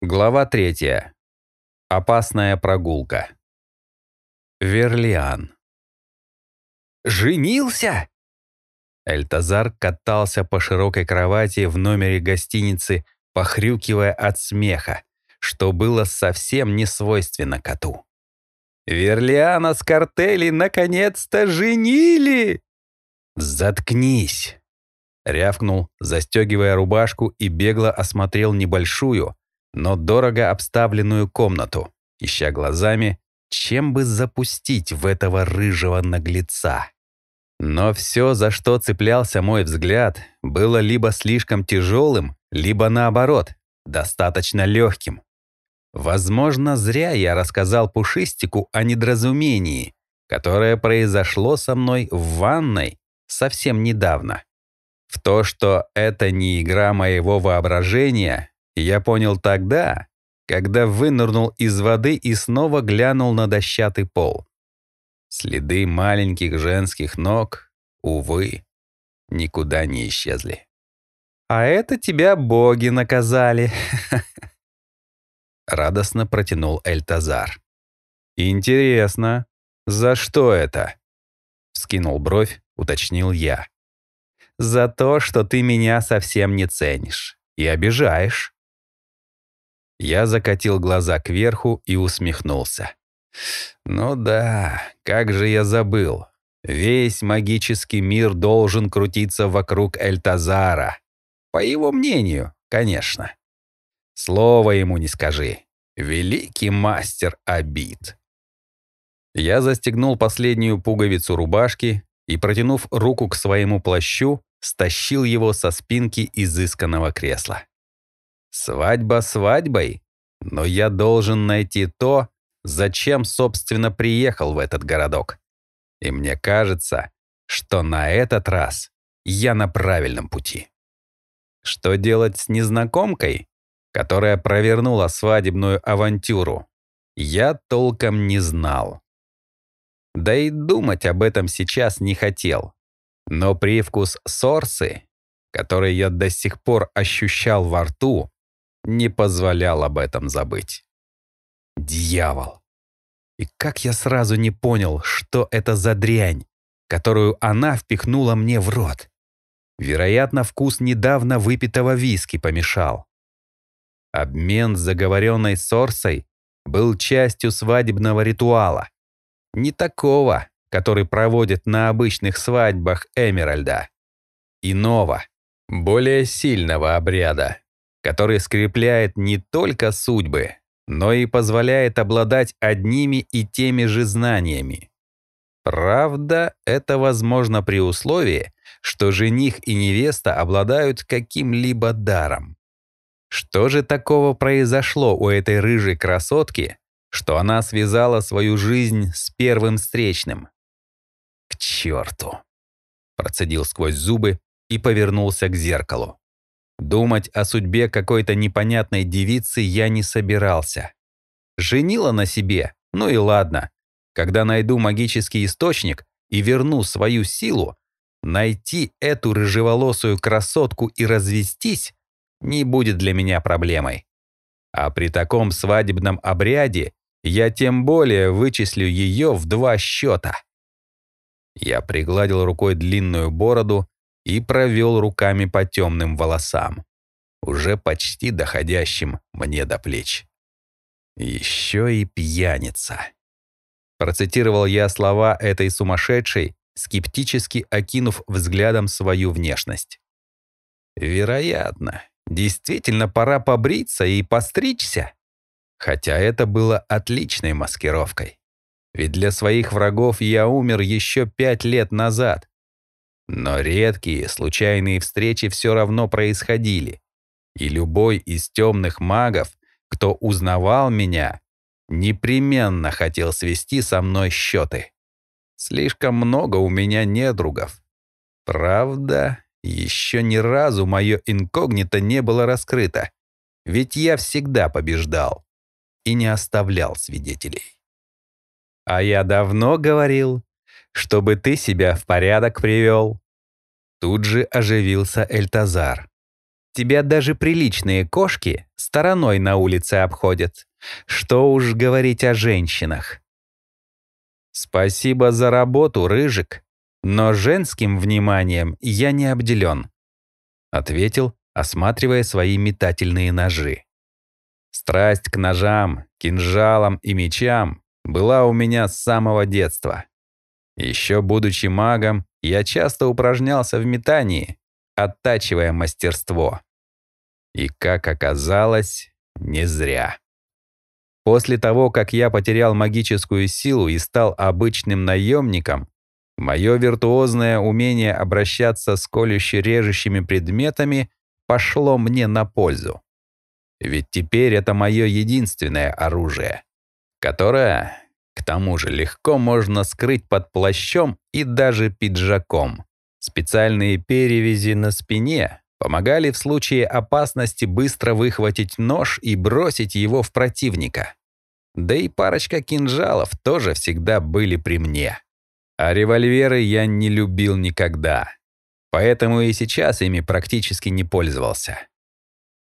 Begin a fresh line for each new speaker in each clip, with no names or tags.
Глава третья. Опасная прогулка. Верлиан.
«Женился?»
Эльтазар катался по широкой кровати в номере гостиницы, похрюкивая от смеха, что было совсем не свойственно коту.
«Верлиана с картели наконец-то женили!»
«Заткнись!» — рявкнул, застегивая рубашку и бегло осмотрел небольшую, но дорого обставленную комнату, ища глазами, чем бы запустить в этого рыжего наглеца. Но все, за что цеплялся мой взгляд, было либо слишком тяжелым, либо наоборот, достаточно легким. Возможно, зря я рассказал Пушистику о недоразумении, которое произошло со мной в ванной совсем недавно. В то, что это не игра моего воображения, я понял тогда, когда вынырнул из воды и снова глянул на дощатый пол. Следы маленьких женских ног, увы, никуда не исчезли.
«А это тебя боги наказали!»
Радостно протянул Эльтазар. «Интересно, за что это?» Скинул бровь, уточнил я.
«За то, что ты меня совсем не ценишь и обижаешь».
Я закатил глаза кверху и усмехнулся. Ну да, как же я забыл. Весь магический мир должен крутиться вокруг Эльтазара. По его мнению, конечно. Слово ему не скажи. Великий мастер обид. Я застегнул последнюю пуговицу рубашки и, протянув руку к своему плащу, стащил его со спинки изысканного кресла. Свадьба свадьбой, но я должен найти то, зачем, собственно, приехал в этот городок. И мне кажется, что на этот раз я на правильном пути. Что делать с незнакомкой, которая провернула свадебную авантюру, я толком не знал. Да и думать об этом сейчас не хотел. Но привкус сорсы, который я до сих пор ощущал во рту, не позволял об этом забыть. Дьявол! И как я сразу не понял, что это за дрянь, которую она впихнула мне в рот. Вероятно, вкус недавно выпитого виски помешал. Обмен с заговоренной сорсой был частью свадебного ритуала. Не такого, который проводят на обычных свадьбах Эмеральда. Иного, более сильного обряда который скрепляет не только судьбы, но и позволяет обладать одними и теми же знаниями. Правда, это возможно при условии, что жених и невеста обладают каким-либо даром. Что же такого произошло у этой рыжей красотки, что она связала свою жизнь с первым встречным? К черту! Процедил сквозь зубы и повернулся к зеркалу. Думать о судьбе какой-то непонятной девицы я не собирался. Женила на себе, ну и ладно. Когда найду магический источник и верну свою силу, найти эту рыжеволосую красотку и развестись не будет для меня проблемой. А при таком свадебном обряде я тем более вычислю ее в два счета. Я пригладил рукой длинную бороду и провел руками по темным волосам, уже почти доходящим мне до плеч. Еще и пьяница. Процитировал я слова этой сумасшедшей, скептически окинув взглядом свою внешность. Вероятно, действительно пора побриться и постричься. Хотя это было отличной маскировкой. Ведь для своих врагов я умер еще пять лет назад, но редкие, случайные встречи все равно происходили. И любой из темных магов, кто узнавал меня, непременно хотел свести со мной счеты. Слишком много у меня недругов. Правда, еще ни разу мое инкогнито не было раскрыто, ведь я всегда побеждал и не оставлял свидетелей. А я давно говорил, чтобы ты себя в порядок привел». Тут же оживился Эльтазар.
Тебя даже приличные кошки стороной на улице обходят. Что уж говорить о женщинах. Спасибо за работу, Рыжик, но женским вниманием я не обделен. Ответил, осматривая свои метательные ножи. Страсть к ножам, кинжалам и мечам была у меня с самого детства. Еще будучи магом, я часто упражнялся в метании, оттачивая мастерство. И, как оказалось, не зря. После того, как я потерял магическую силу и стал обычным наемником, мое виртуозное умение обращаться с колюще-режущими предметами пошло мне на пользу. Ведь теперь это мое единственное оружие, которое, тому же, легко можно скрыть под плащом и даже пиджаком. Специальные перевязи на спине помогали в случае опасности быстро выхватить нож и бросить его в противника. Да и парочка кинжалов тоже всегда были при мне. А револьверы я не любил никогда. Поэтому и сейчас ими практически не пользовался.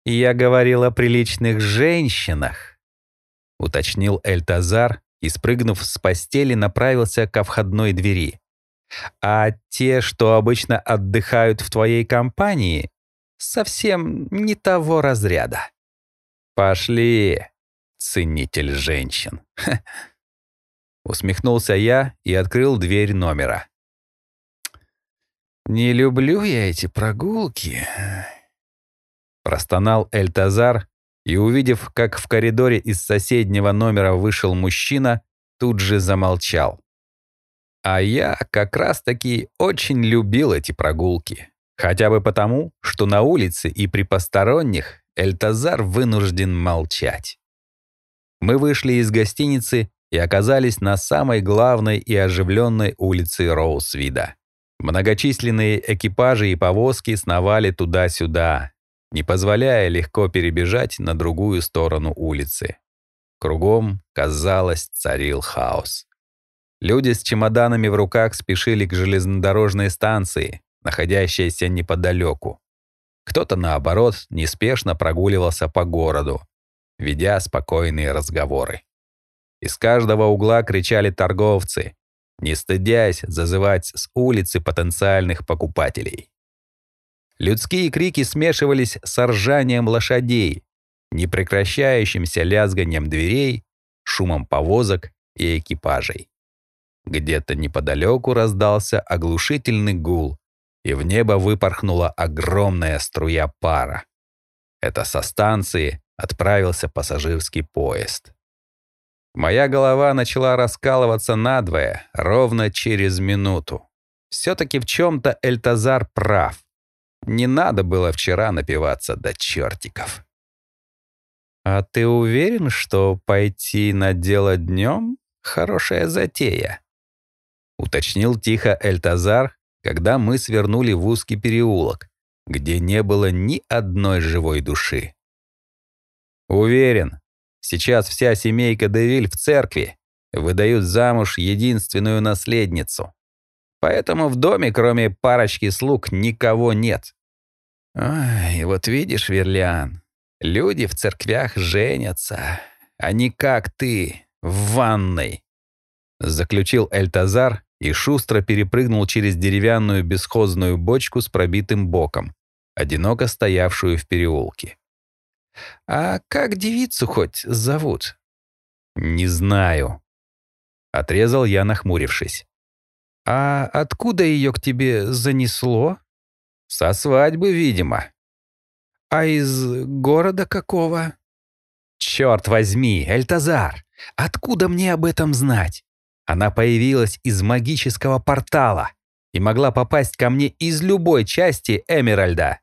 «Я говорил о приличных женщинах», — уточнил Эльтазар и, спрыгнув с постели, направился ко входной двери. «А те, что обычно отдыхают в твоей компании, совсем не того разряда. Пошли, ценитель женщин. Усмехнулся я и открыл дверь номера. «Не люблю я эти прогулки», — простонал Эльтазар и, увидев, как в коридоре из соседнего номера вышел мужчина, тут же замолчал. А я как раз-таки очень любил эти прогулки. Хотя бы потому, что на улице и при посторонних Эльтазар вынужден молчать. Мы вышли из гостиницы и оказались на самой главной и оживленной улице Роусвида. Многочисленные экипажи и повозки сновали туда-сюда, не позволяя легко перебежать на другую сторону улицы. Кругом, казалось, царил хаос. Люди с чемоданами в руках спешили к железнодорожной станции, находящейся неподалеку. Кто-то, наоборот, неспешно прогуливался по городу, ведя спокойные разговоры. Из каждого угла кричали торговцы, не стыдясь зазывать с улицы потенциальных покупателей. Людские крики смешивались с ржанием лошадей, непрекращающимся лязганием дверей, шумом повозок и экипажей. Где-то неподалеку раздался оглушительный гул, и в небо выпорхнула огромная струя пара. Это со станции отправился пассажирский поезд. Моя голова начала раскалываться надвое ровно через минуту. Все-таки в чем-то Эльтазар прав. Не надо было вчера напиваться до чертиков. «А ты уверен, что пойти на дело днем — хорошая затея?» — уточнил тихо Эльтазар, когда мы свернули в узкий переулок, где не было ни одной живой души. Уверен, сейчас вся семейка Девиль в церкви выдают замуж единственную наследницу. Поэтому в доме, кроме парочки слуг, никого нет. Ой, вот видишь, Верлиан, люди в церквях женятся, а не как ты, в ванной. Заключил Эльтазар и шустро перепрыгнул через деревянную бесхозную бочку с пробитым боком, одиноко стоявшую в переулке. «А как девицу хоть зовут?» «Не знаю», — отрезал я, нахмурившись. «А откуда ее к тебе занесло?» «Со свадьбы, видимо». «А из города какого?» «Черт возьми, Эльтазар, откуда мне об этом знать? Она появилась из магического портала и могла попасть ко мне из любой части Эмеральда».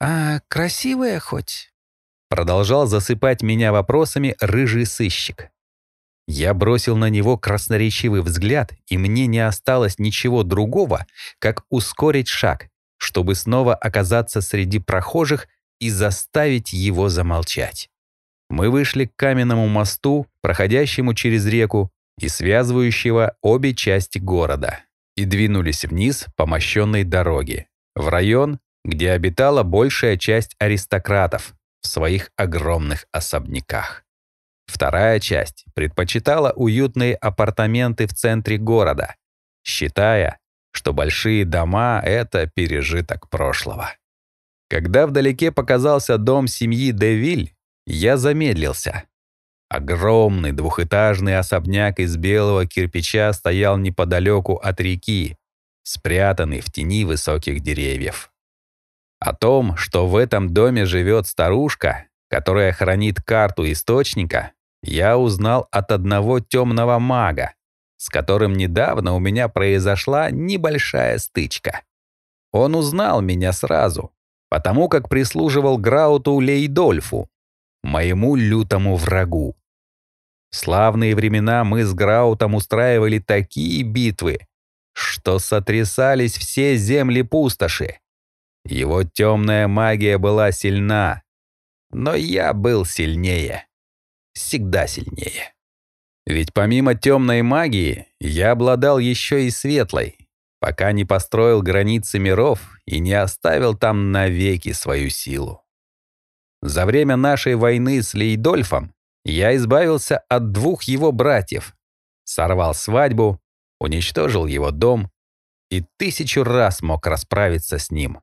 «А красивая хоть?» Продолжал засыпать меня вопросами рыжий сыщик. Я бросил на него красноречивый взгляд, и мне не осталось ничего другого, как ускорить шаг, чтобы снова оказаться среди прохожих и заставить его замолчать. Мы вышли к каменному мосту, проходящему через реку и связывающего обе части города, и двинулись вниз по мощенной дороге, в район,
где обитала большая часть аристократов в своих огромных особняках. Вторая часть предпочитала уютные апартаменты в центре города, считая, что большие дома — это пережиток прошлого. Когда вдалеке показался дом семьи Девиль, я замедлился. Огромный двухэтажный особняк из белого кирпича стоял неподалеку от реки, спрятанный в тени высоких деревьев. О том, что в этом доме живет старушка, которая хранит карту источника, я узнал от одного темного мага, с которым недавно у меня произошла небольшая стычка. Он узнал меня сразу, потому как прислуживал Грауту Лейдольфу, моему лютому врагу. В славные времена мы с Граутом устраивали такие битвы, что сотрясались все земли пустоши. Его темная магия была сильна, но я был сильнее. Всегда сильнее. Ведь помимо темной магии, я обладал еще и светлой, пока не построил границы миров и не оставил там навеки свою силу. За время нашей войны с Лейдольфом я избавился от двух его братьев, сорвал свадьбу, уничтожил его дом и тысячу раз мог расправиться с ним,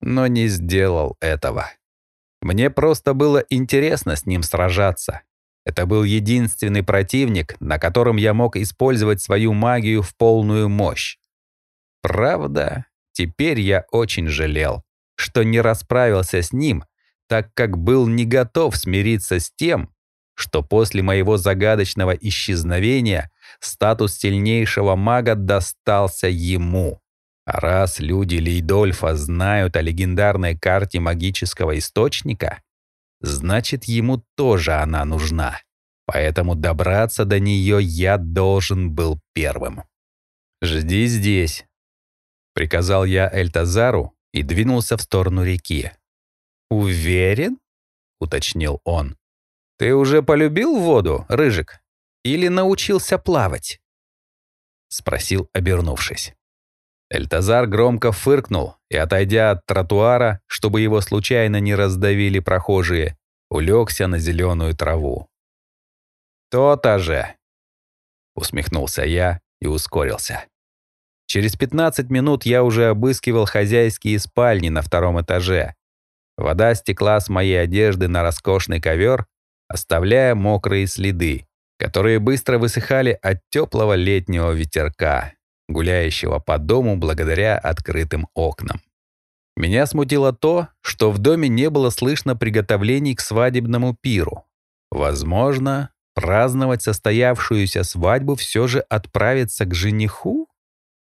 но не сделал этого. Мне просто было интересно с ним сражаться, это был единственный противник, на котором я мог использовать свою магию в полную мощь. Правда, теперь я очень жалел, что не расправился с ним, так как был не готов смириться с тем, что после моего загадочного исчезновения статус сильнейшего мага достался ему. А раз люди Лейдольфа знают о легендарной карте магического источника, значит, ему тоже она нужна. Поэтому добраться до нее я должен был первым. «Жди здесь», — приказал я Эльтазару и двинулся в сторону реки. «Уверен?» — уточнил он. «Ты уже полюбил воду, Рыжик? Или научился плавать?» — спросил, обернувшись. Эльтазар громко фыркнул и, отойдя от тротуара, чтобы его случайно не раздавили прохожие, улегся на зеленую траву. «То-то же!» Усмехнулся я и ускорился. Через 15 минут я уже обыскивал хозяйские спальни на втором этаже. Вода стекла с моей одежды на роскошный ковер, оставляя мокрые следы, которые быстро высыхали от теплого летнего ветерка гуляющего по дому благодаря открытым окнам. Меня смутило то, что в доме не было слышно приготовлений к свадебному пиру. Возможно, праздновать состоявшуюся свадьбу все же отправиться к жениху?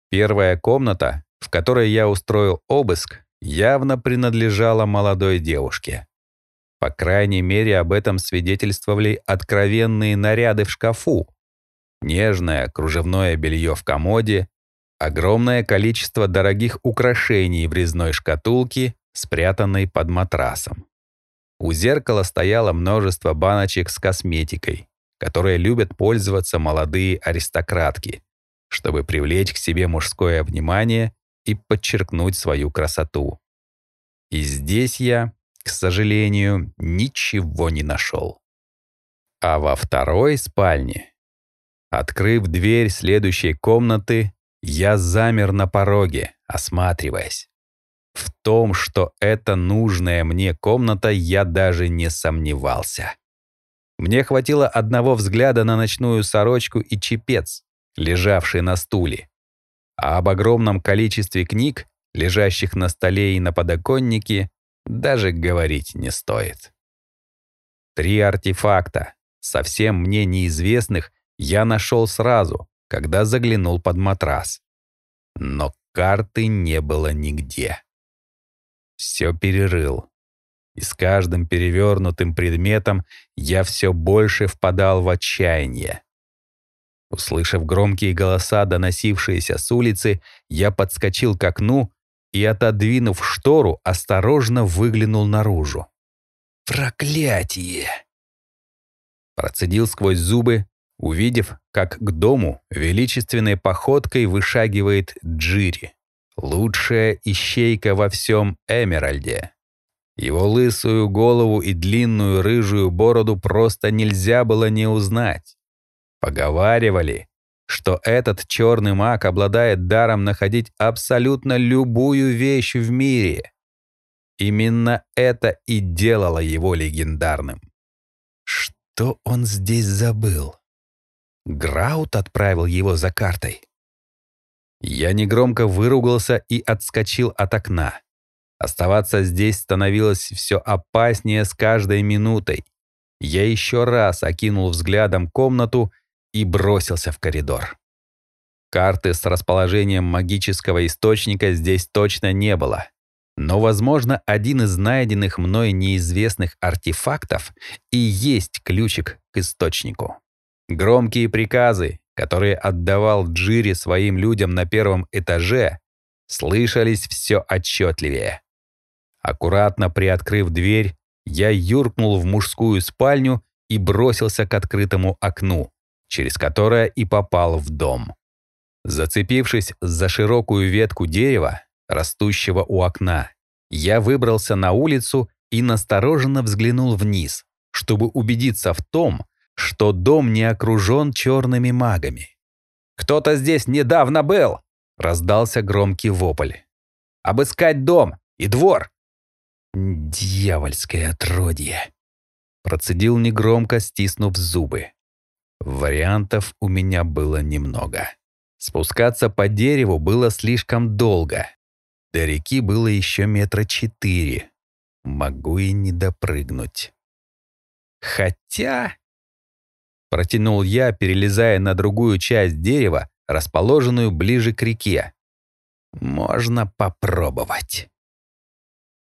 Первая комната, в которой я устроил обыск, явно принадлежала молодой девушке. По крайней мере, об этом свидетельствовали откровенные наряды в шкафу, нежное кружевное белье в комоде, огромное количество дорогих украшений в резной шкатулке, спрятанной под матрасом. У зеркала стояло множество баночек с косметикой, которые любят пользоваться молодые аристократки, чтобы привлечь к себе мужское внимание и подчеркнуть свою красоту. И здесь я, к сожалению, ничего не нашел. А во второй спальне Открыв дверь следующей комнаты, я замер на пороге, осматриваясь. В том, что это нужная мне комната, я даже не сомневался. Мне хватило одного взгляда на ночную сорочку и чепец, лежавший на стуле. А об огромном количестве книг, лежащих на столе и на подоконнике, даже говорить не стоит. Три артефакта, совсем мне неизвестных я нашел сразу, когда заглянул под матрас. Но карты не было нигде. Все перерыл. И с каждым перевернутым предметом я все больше впадал в отчаяние. Услышав громкие голоса, доносившиеся с улицы, я подскочил к окну и, отодвинув штору, осторожно выглянул наружу. «Проклятие!» Процедил сквозь зубы, увидев, как к дому величественной походкой вышагивает Джири Лучшая ищейка во всем Эмеральде. Его лысую голову и длинную рыжую бороду просто нельзя было не узнать. Поговаривали, что этот черный маг обладает даром находить абсолютно любую вещь в мире. Именно это и делало его легендарным. Что он здесь забыл? Граут отправил его за картой. Я негромко выругался и отскочил от окна. Оставаться здесь становилось все опаснее с каждой минутой. Я еще раз окинул взглядом комнату и бросился в коридор. Карты с расположением магического источника здесь точно не было. Но, возможно, один из найденных мной неизвестных артефактов и есть ключик к источнику. Громкие приказы, которые отдавал Джири своим людям на первом этаже, слышались все отчетливее. Аккуратно приоткрыв дверь, я юркнул в мужскую спальню и бросился к открытому окну, через которое и попал в дом. Зацепившись за широкую ветку дерева, растущего у окна, я выбрался на улицу и настороженно взглянул вниз, чтобы убедиться в том, что дом не окружен черными магами. «Кто-то здесь недавно был!» — раздался громкий вопль. «Обыскать дом и двор!» «Дьявольское отродье!» Процедил негромко, стиснув зубы. Вариантов у меня было немного. Спускаться по дереву было слишком долго. До реки было еще метра четыре. Могу и не допрыгнуть. Хотя... Протянул я, перелезая на другую часть дерева, расположенную ближе к реке. Можно попробовать.